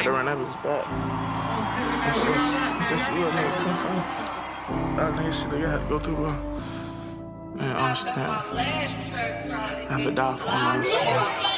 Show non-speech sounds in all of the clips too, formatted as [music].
had to run that bitch back. That's what, that's where nigga come from. That nigga shit they had to go through, bro. Man, I understand. I have to die for him,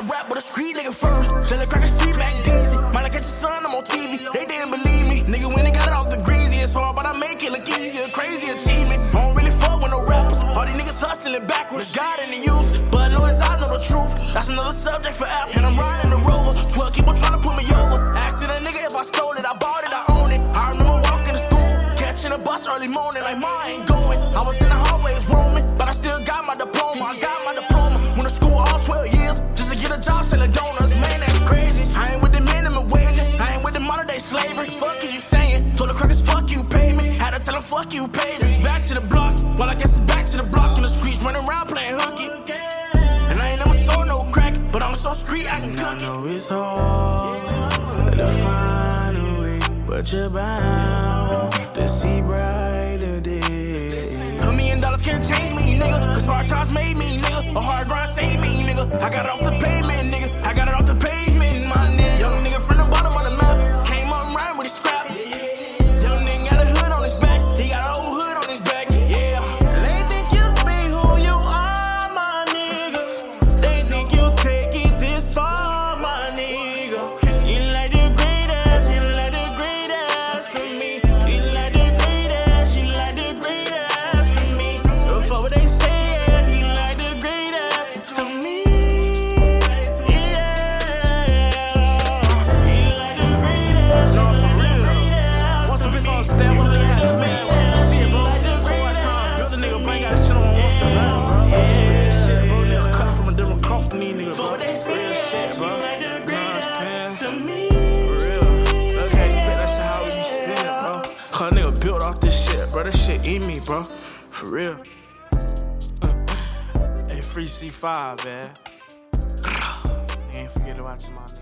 I rap, but a street nigga first. Tell the cracker street Mac Deezy. Might like catch your son, I'm on TV. They didn't believe me. Nigga when they got it off the greasy. It's hard, but I make it look easier. Crazy achievement. I don't really fuck with no rappers. All these niggas hustling backwards. God in the youth. But long as I know the truth, that's another subject for after. And I'm riding the rover. 12 people trying to put me over. Asking a nigga if I stole it, I bought it, I own it. I remember walking to school, catching a bus early morning, like, Ma, I ain't going. I was in fuck you, pay me. It's back to the block. Well, I guess it's back to the block in the streets, running around playing hooky. And I ain't never sold no crack, but I'm so street I can cook it. know it's hard to find a way, but you're bound to see brighter days. A million dollars can't change me, nigga. Cause hard times made me, nigga. A hard grind saved me, nigga. I got it off the built off this shit, bro. That shit in me, bro. For real. [laughs] hey, free C5, man. [sighs] Ain't forget about you, my